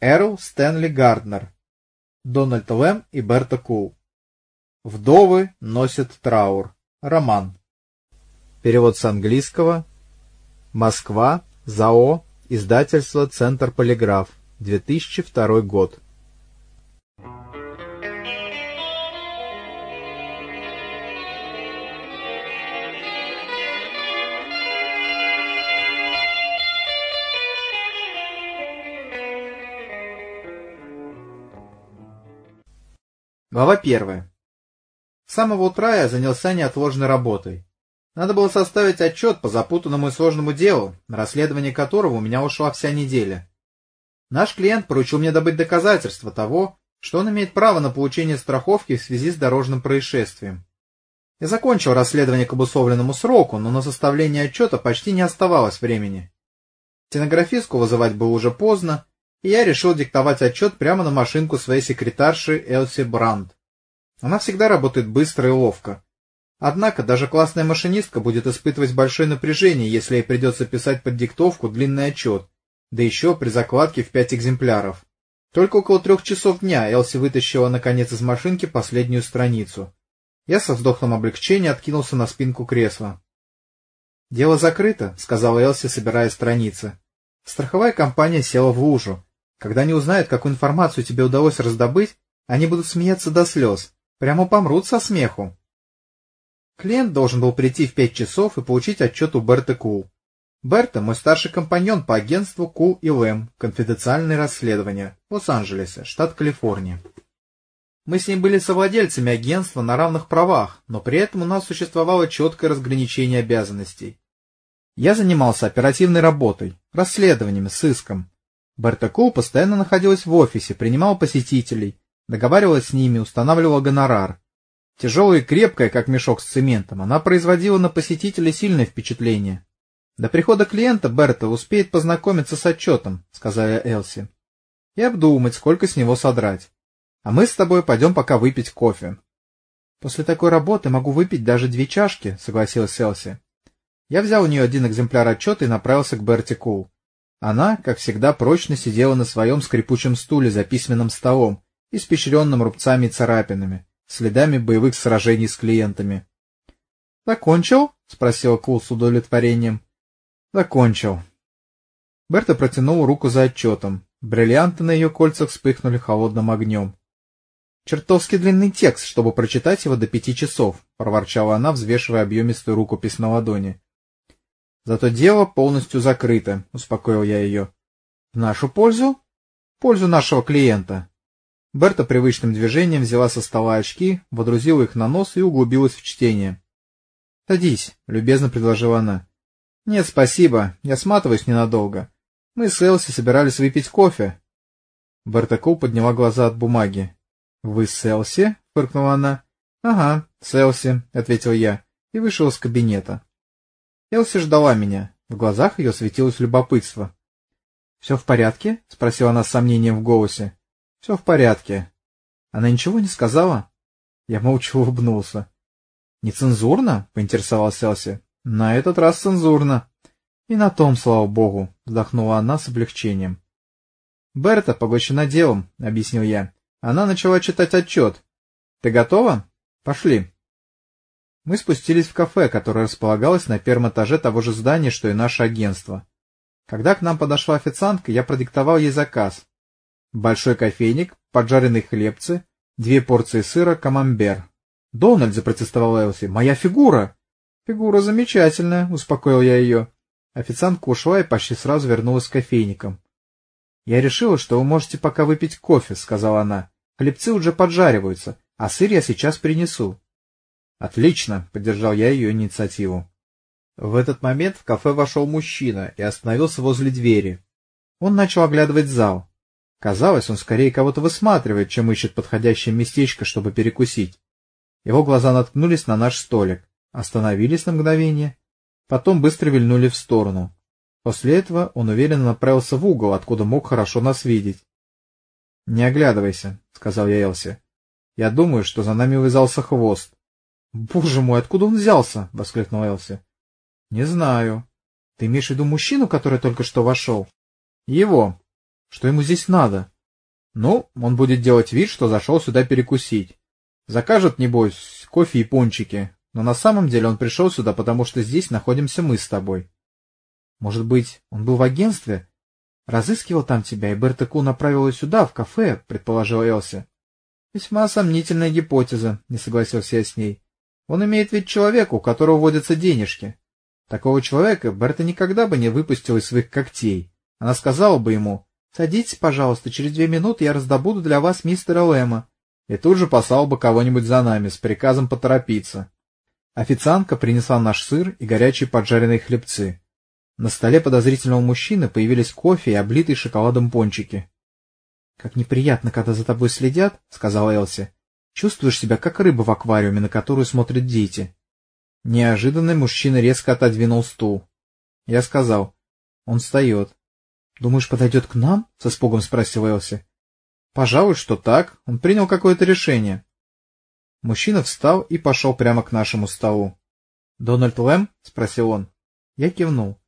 Эрл Стэнли Гарднер, Дональд Лэм и Берта Кул. Вдовы носят траур. Роман. Перевод с английского. Москва. ЗАО. Издательство «Центр Полиграф». 2002 год. Глава первая. С самого утра я занялся неотложной работой. Надо было составить отчет по запутанному и сложному делу, на расследование которого у меня ушла вся неделя. Наш клиент поручил мне добыть доказательства того, что он имеет право на получение страховки в связи с дорожным происшествием. Я закончил расследование к обусловленному сроку, но на составление отчета почти не оставалось времени. Стенографистку вызывать было уже поздно, и я решил диктовать отчет прямо на машинку своей секретарши Элси Бранд. Она всегда работает быстро и ловко. Однако даже классная машинистка будет испытывать большое напряжение, если ей придется писать под диктовку длинный отчет, да еще при закладке в пять экземпляров. Только около трех часов дня Элси вытащила наконец из машинки последнюю страницу. Я со вздохом облегчения откинулся на спинку кресла. — Дело закрыто, — сказала Элси, собирая страницы. Страховая компания села в лужу. Когда они узнают, какую информацию тебе удалось раздобыть, они будут смеяться до слез. Прямо помрут со смеху. Клиент должен был прийти в пять часов и получить отчет у Берты Кул. Берта — мой старший компаньон по агентству Кул и Лэм, конфиденциальные расследования, Лос-Анджелесе, штат Калифорния. Мы с ней были совладельцами агентства на равных правах, но при этом у нас существовало четкое разграничение обязанностей. Я занимался оперативной работой, расследованиями, сыском. Берта Кул постоянно находилась в офисе, принимала посетителей, договаривалась с ними, устанавливала гонорар. Тяжелая и крепкая, как мешок с цементом, она производила на посетителей сильное впечатление. До прихода клиента Берта успеет познакомиться с отчетом, сказала Элси, и обдумать, сколько с него содрать. А мы с тобой пойдем пока выпить кофе. После такой работы могу выпить даже две чашки, согласилась Элси. Я взял у нее один экземпляр отчета и направился к Берте Кул. Она, как всегда, прочно сидела на своем скрипучем стуле за письменным столом, испещренным рубцами и царапинами, следами боевых сражений с клиентами. — Закончил? — спросила Кул с удовлетворением. — Закончил. Берта протянула руку за отчетом. Бриллианты на ее кольцах вспыхнули холодным огнем. — Чертовски длинный текст, чтобы прочитать его до пяти часов, — проворчала она, взвешивая объемистую рукопись на ладони. Зато дело полностью закрыто, — успокоил я ее. — В нашу пользу? — Пользу нашего клиента. Берта привычным движением взяла со стола очки, водрузила их на нос и углубилась в чтение. — Садись, — любезно предложила она. — Нет, спасибо, я сматываюсь ненадолго. Мы с Элси собирались выпить кофе. Берта Кул подняла глаза от бумаги. — Вы с Элси? — фыркнула она. — Ага, с Элси, — ответил я, и вышел из кабинета. Элси ждала меня. В глазах ее светилось любопытство. — Все в порядке? — спросила она с сомнением в голосе. — Все в порядке. Она ничего не сказала? Я молча улыбнулся. — Нецензурно? — поинтересовалась Элси. — На этот раз цензурно. — И на том, слава богу, — вздохнула она с облегчением. — Берта поглощена делом, — объяснил я. Она начала читать отчет. — Ты готова? Пошли. Мы спустились в кафе, которое располагалось на первом этаже того же здания, что и наше агентство. Когда к нам подошла официантка, я продиктовал ей заказ. Большой кофейник, поджаренные хлебцы, две порции сыра, камамбер. — Дональд, — запротестовал Элси, — моя фигура! — Фигура замечательная, — успокоил я ее. Официантка ушла и почти сразу вернулась с кофейником. — Я решила, что вы можете пока выпить кофе, — сказала она. — Хлебцы уже поджариваются, а сыр я сейчас принесу. Отлично, поддержал я ее инициативу. В этот момент в кафе вошел мужчина и остановился возле двери. Он начал оглядывать зал. Казалось, он скорее кого-то высматривает, чем ищет подходящее местечко, чтобы перекусить. Его глаза наткнулись на наш столик, остановились на мгновение, потом быстро вильнули в сторону. После этого он уверенно направился в угол, откуда мог хорошо нас видеть. — Не оглядывайся, — сказал я Элси. — Я думаю, что за нами увязался хвост. Боже мой, откуда он взялся? — воскликнул Элси. — Не знаю. Ты имеешь в виду мужчину, который только что вошел? — Его. Что ему здесь надо? Ну, он будет делать вид, что зашел сюда перекусить. Закажет, небось, кофе и пончики, но на самом деле он пришел сюда, потому что здесь находимся мы с тобой. Может быть, он был в агентстве? Разыскивал там тебя, и Берта Ку направила сюда, в кафе, предположил Элси. Весьма сомнительная гипотеза, не согласился я с ней. Он имеет вид человека, у которого водятся денежки. Такого человека Берта никогда бы не выпустила из своих когтей. Она сказала бы ему, «Садитесь, пожалуйста, через две минуты я раздобуду для вас мистера Лэма», и тут же послал бы кого-нибудь за нами с приказом поторопиться. Официантка принесла наш сыр и горячие поджаренные хлебцы. На столе подозрительного мужчины появились кофе и облитые шоколадом пончики. — Как неприятно, когда за тобой следят, — сказала Элси. — Чувствуешь себя, как рыба в аквариуме, на которую смотрят дети. Неожиданно мужчина резко отодвинул стул. Я сказал. — Он встает. — Думаешь, подойдет к нам? — с испугом спросил Элси. — Пожалуй, что так. Он принял какое-то решение. Мужчина встал и пошел прямо к нашему столу. — Дональд Лэм? — спросил он. Я кивнул.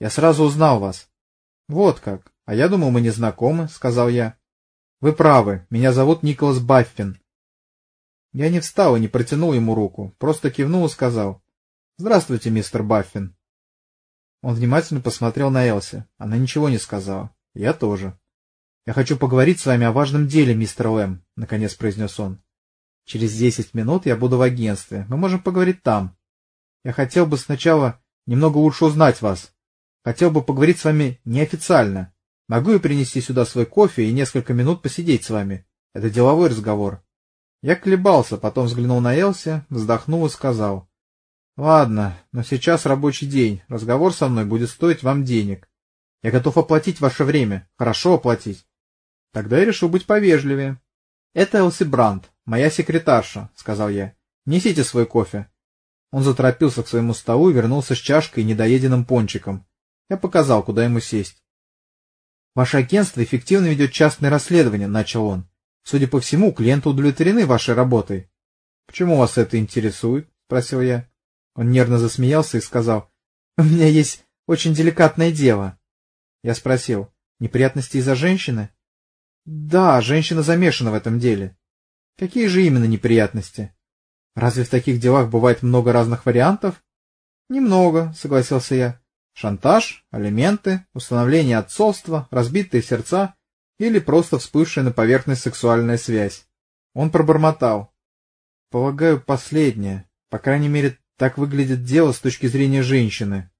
Я сразу узнал вас. — Вот как. А я думал, мы не знакомы, — сказал я. — Вы правы. Меня зовут Николас Баффин. Я не встал и не протянул ему руку, просто кивнул и сказал. — Здравствуйте, мистер Баффин. Он внимательно посмотрел на Элси. Она ничего не сказала. Я тоже. — Я хочу поговорить с вами о важном деле, мистер Лэм, — наконец произнес он. — Через десять минут я буду в агентстве. Мы можем поговорить там. Я хотел бы сначала немного лучше узнать вас, Хотел бы поговорить с вами неофициально. Могу я принести сюда свой кофе и несколько минут посидеть с вами? Это деловой разговор. Я колебался, потом взглянул на Элси, вздохнул и сказал. — Ладно, но сейчас рабочий день. Разговор со мной будет стоить вам денег. Я готов оплатить ваше время. Хорошо оплатить. Тогда я решил быть повежливее. — Это Элси Брандт, моя секретарша, — сказал я. — Несите свой кофе. Он заторопился к своему столу и вернулся с чашкой и недоеденным пончиком. Я показал, куда ему сесть. «Ваше агентство эффективно ведет частное расследование», — начал он. «Судя по всему, клиенты удовлетворены вашей работой». «Почему вас это интересует?» — спросил я. Он нервно засмеялся и сказал. «У меня есть очень деликатное дело». Я спросил. «Неприятности из-за женщины?» «Да, женщина замешана в этом деле». «Какие же именно неприятности?» «Разве в таких делах бывает много разных вариантов?» «Немного», — согласился я. Шантаж, алименты, установление отцовства, разбитые сердца или просто вспывшая на поверхность сексуальная связь. Он пробормотал. Полагаю, последнее. По крайней мере, так выглядит дело с точки зрения женщины.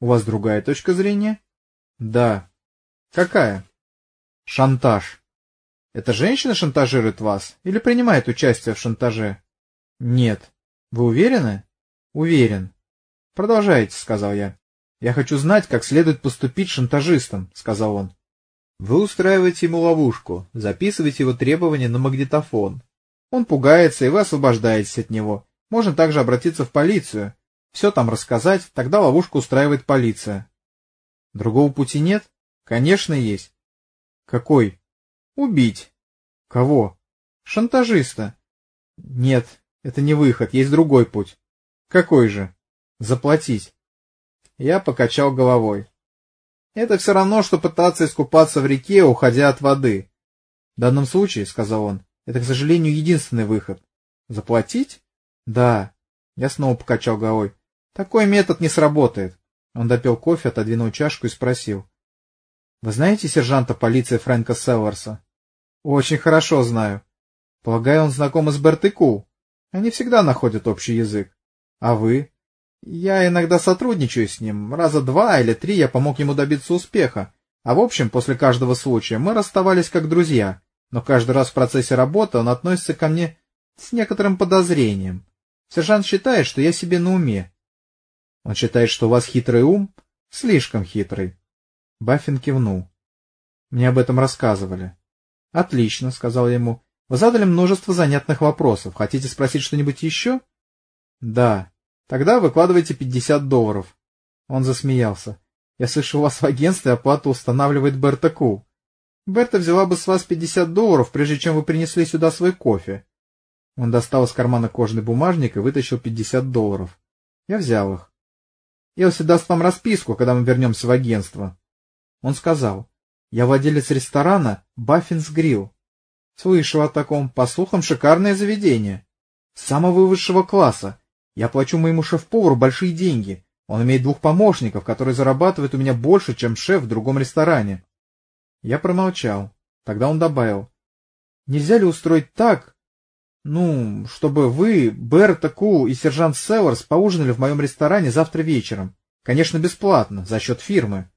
У вас другая точка зрения? Да. Какая? Шантаж. Эта женщина шантажирует вас или принимает участие в шантаже? Нет. Вы уверены? Уверен. Продолжайте, сказал я. «Я хочу знать, как следует поступить шантажистом», — сказал он. «Вы устраиваете ему ловушку, записываете его требования на магнитофон. Он пугается, и вы освобождаетесь от него. Можно также обратиться в полицию, все там рассказать, тогда ловушку устраивает полиция». «Другого пути нет?» «Конечно, есть». «Какой?» «Убить». «Кого?» «Шантажиста». «Нет, это не выход, есть другой путь». «Какой же?» «Заплатить». Я покачал головой. Это все равно, что пытаться искупаться в реке, уходя от воды. В данном случае, — сказал он, — это, к сожалению, единственный выход. Заплатить? Да. Я снова покачал головой. Такой метод не сработает. Он допил кофе, отодвинул чашку и спросил. — Вы знаете сержанта полиции Фрэнка Селларса? — Очень хорошо знаю. Полагаю, он знаком с Бертыку. Они всегда находят общий язык. А вы? Я иногда сотрудничаю с ним. Раза два или три я помог ему добиться успеха. А в общем, после каждого случая мы расставались как друзья. Но каждый раз в процессе работы он относится ко мне с некоторым подозрением. Сержант считает, что я себе на уме. Он считает, что у вас хитрый ум? Слишком хитрый. Баффин кивнул. Мне об этом рассказывали. Отлично, сказал ему. Вы задали множество занятных вопросов. Хотите спросить что-нибудь еще? Да. Тогда выкладывайте 50 долларов. Он засмеялся. Я слышу, у вас в агентстве оплату устанавливает Берта Ку. Берта взяла бы с вас 50 долларов, прежде чем вы принесли сюда свой кофе. Он достал из кармана кожаный бумажник и вытащил 50 долларов. Я взял их. Элси даст вам расписку, когда мы вернемся в агентство. Он сказал, Я владелец ресторана «Баффинс Грилл». Слышал о таком, по слухам, шикарное заведение. Самого высшего класса. Я плачу моему шеф-повару большие деньги. Он имеет двух помощников, которые зарабатывают у меня больше, чем шеф в другом ресторане. Я промолчал. Тогда он добавил. Нельзя ли устроить так, ну, чтобы вы, Берта Ку и сержант Селларс поужинали в моем ресторане завтра вечером? Конечно, бесплатно, за счет фирмы.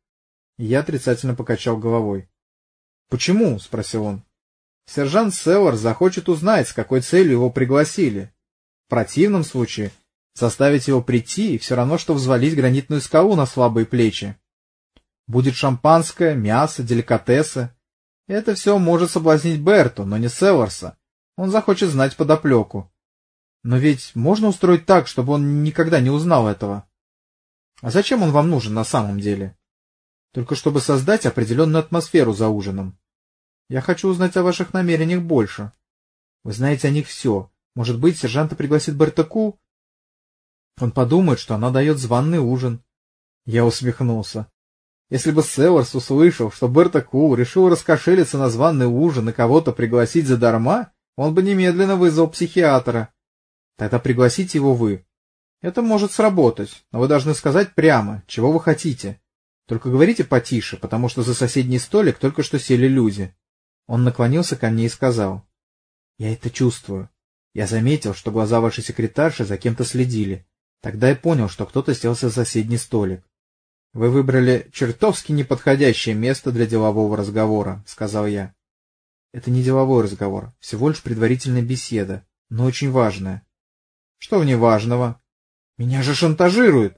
Я отрицательно покачал головой. — Почему? — спросил он. — Сержант Селларс захочет узнать, с какой целью его пригласили. В противном случае заставить его прийти все равно, что взвалить гранитную скалу на слабые плечи. Будет шампанское, мясо, деликатесы. Это все может соблазнить Берту, но не Селларса. Он захочет знать подоплеку. Но ведь можно устроить так, чтобы он никогда не узнал этого. А зачем он вам нужен на самом деле? Только чтобы создать определенную атмосферу за ужином. Я хочу узнать о ваших намерениях больше. Вы знаете о них все. Может быть, сержанта пригласит Бертаку? Он подумает, что она дает званный ужин. Я усмехнулся. Если бы Северс услышал, что Берта Ку решил раскошелиться на званный ужин и кого-то пригласить задарма, он бы немедленно вызвал психиатра. Тогда пригласите его вы. Это может сработать, но вы должны сказать прямо, чего вы хотите. Только говорите потише, потому что за соседний столик только что сели люди. Он наклонился ко мне и сказал. — Я это чувствую. Я заметил, что глаза вашей секретарши за кем-то следили. Тогда я понял, что кто-то селся за соседний столик. — Вы выбрали чертовски неподходящее место для делового разговора, — сказал я. — Это не деловой разговор, всего лишь предварительная беседа, но очень важная. — Что в ней важного? — Меня же шантажируют.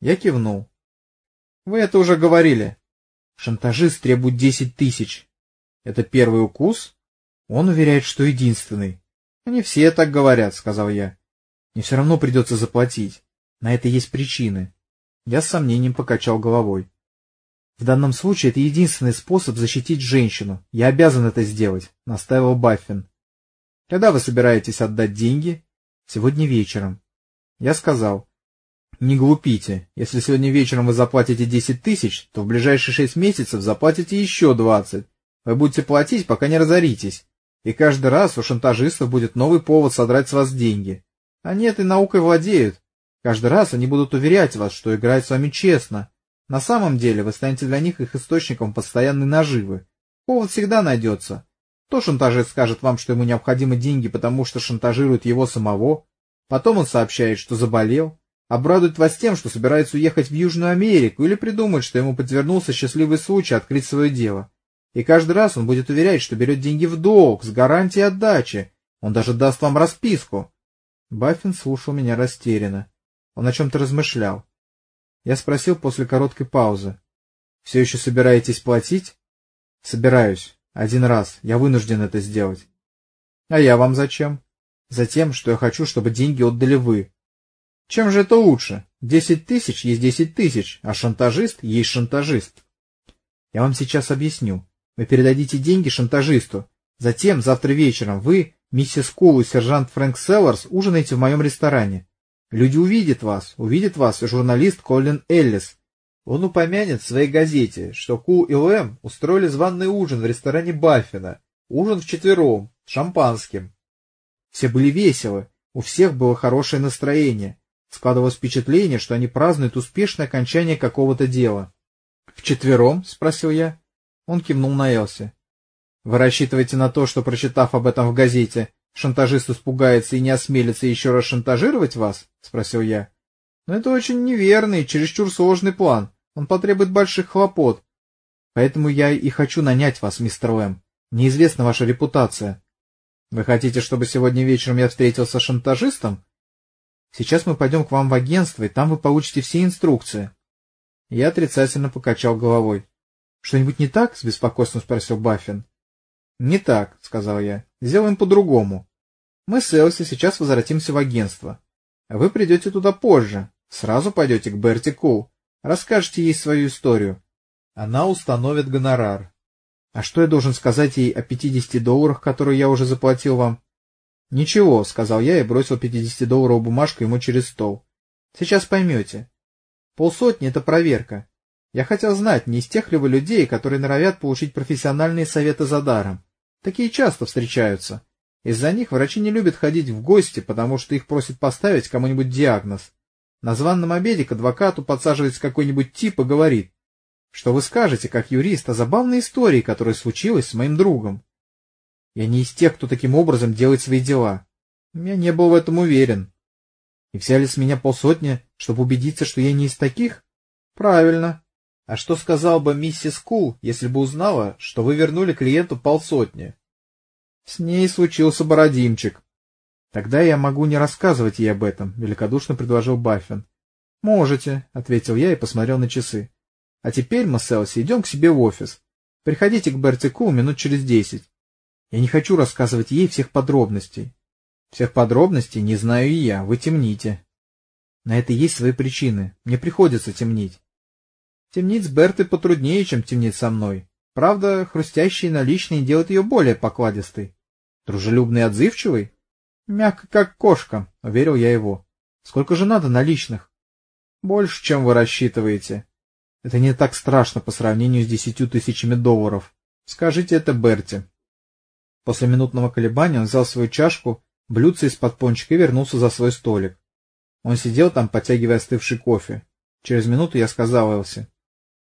Я кивнул. — Вы это уже говорили. Шантажист требует десять тысяч. Это первый укус? Он уверяет, что единственный. — Не все так говорят, — сказал я. — Мне все равно придется заплатить. На это есть причины. Я с сомнением покачал головой. В данном случае это единственный способ защитить женщину. Я обязан это сделать, — настаивал Баффин. — Когда вы собираетесь отдать деньги? — Сегодня вечером. Я сказал. — Не глупите. Если сегодня вечером вы заплатите десять тысяч, то в ближайшие шесть месяцев заплатите еще двадцать. Вы будете платить, пока не разоритесь. И каждый раз у шантажистов будет новый повод содрать с вас деньги. Они этой наукой владеют. Каждый раз они будут уверять вас, что играют с вами честно. На самом деле вы станете для них их источником постоянной наживы. Повод всегда найдется. То шантажист скажет вам, что ему необходимы деньги, потому что шантажирует его самого. Потом он сообщает, что заболел. Обрадует вас тем, что собирается уехать в Южную Америку или придумает, что ему подвернулся счастливый случай открыть свое дело. И каждый раз он будет уверять, что берет деньги в долг, с гарантией отдачи. Он даже даст вам расписку. Баффин слушал меня растерянно. Он о чем-то размышлял. Я спросил после короткой паузы. — Все еще собираетесь платить? — Собираюсь. Один раз. Я вынужден это сделать. — А я вам зачем? — Затем, что я хочу, чтобы деньги отдали вы. — Чем же это лучше? Десять тысяч есть десять тысяч, а шантажист есть шантажист. Я вам сейчас объясню. Вы передадите деньги шантажисту. Затем, завтра вечером, вы, миссис Кул и сержант Фрэнк Селларс ужинаете в моем ресторане. Люди увидят вас, увидит вас журналист Колин Эллис. Он упомянет в своей газете, что Ку и Лэм устроили званный ужин в ресторане Баффина. Ужин вчетвером, с шампанским. Все были веселы, у всех было хорошее настроение. Складывалось впечатление, что они празднуют успешное окончание какого-то дела. — Вчетвером? — спросил я. Он кивнул на Элси. — Вы рассчитываете на то, что, прочитав об этом в газете, шантажист испугается и не осмелится еще раз шантажировать вас? — спросил я. — Но это очень неверный, чересчур сложный план. Он потребует больших хлопот. Поэтому я и хочу нанять вас, мистер Лэм. Неизвестна ваша репутация. Вы хотите, чтобы сегодня вечером я встретился с шантажистом? Сейчас мы пойдем к вам в агентство, и там вы получите все инструкции. Я отрицательно покачал головой. — Что-нибудь не так? — с беспокойством спросил Баффин. — Не так, — сказал я. — Сделаем по-другому. Мы с Элси сейчас возвратимся в агентство. Вы придете туда позже. Сразу пойдете к Берти Кул. Расскажете ей свою историю. Она установит гонорар. А что я должен сказать ей о пятидесяти долларах, которые я уже заплатил вам? — Ничего, — сказал я и бросил пятидесятидолларовую бумажку ему через стол. — Сейчас поймете. Полсотни — это проверка. Я хотел знать, не из тех ли вы людей, которые норовят получить профессиональные советы за даром. Такие часто встречаются. Из-за них врачи не любят ходить в гости, потому что их просят поставить кому-нибудь диагноз. На званном обеде к адвокату подсаживается какой-нибудь тип и говорит, что вы скажете, как юрист, о забавной истории, которая случилась с моим другом. Я не из тех, кто таким образом делает свои дела. Я не был в этом уверен. И взяли с меня полсотни, чтобы убедиться, что я не из таких? Правильно. А что сказал бы миссис Кул, если бы узнала, что вы вернули клиенту полсотни? С ней случился Бородимчик. Тогда я могу не рассказывать ей об этом, великодушно предложил Баффин. Можете, ответил я и посмотрел на часы. А теперь мы с Элси идем к себе в офис. Приходите к Берти Кул минут через десять. Я не хочу рассказывать ей всех подробностей. Всех подробностей не знаю и я, вы темните. На это есть свои причины, мне приходится темнить. Темнить с Бертой потруднее, чем темнить со мной. Правда, хрустящие наличные делают ее более покладистой. Дружелюбный и отзывчивый? Мягко, как кошка, — уверил я его. Сколько же надо наличных? Больше, чем вы рассчитываете. Это не так страшно по сравнению с десятью тысячами долларов. Скажите это Берти. После минутного колебания он взял свою чашку, блюдце из-под пончика и вернулся за свой столик. Он сидел там, подтягивая остывший кофе. Через минуту я сказал Элси. —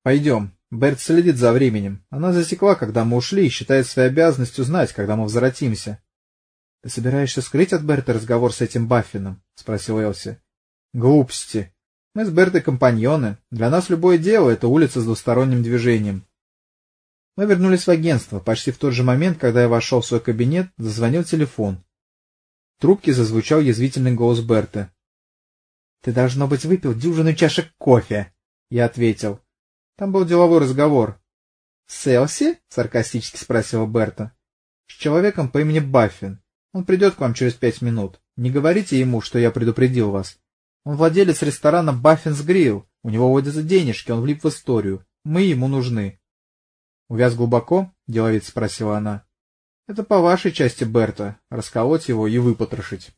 Пойдем. Берт следит за временем. Она засекла, когда мы ушли, и считает своей обязанностью знать, когда мы возвратимся. — Ты собираешься скрыть от Берта разговор с этим Баффином? — спросил Элси. — Глупости. Мы с Бертой компаньоны. Для нас любое дело — это улица с двусторонним движением. Мы вернулись в агентство. Почти в тот же момент, когда я вошел в свой кабинет, зазвонил телефон. В трубке зазвучал язвительный голос Берты. — Ты, должно быть, выпил дюжину чашек кофе, — я ответил. Там был деловой разговор. — С Элси? — саркастически спросила Берта. — С человеком по имени Баффин. Он придет к вам через пять минут. Не говорите ему, что я предупредил вас. Он владелец ресторана Баффинс Грилл. У него водятся денежки, он влип в историю. Мы ему нужны. — Увяз глубоко? — деловито спросила она. — Это по вашей части, Берта, расколоть его и выпотрошить.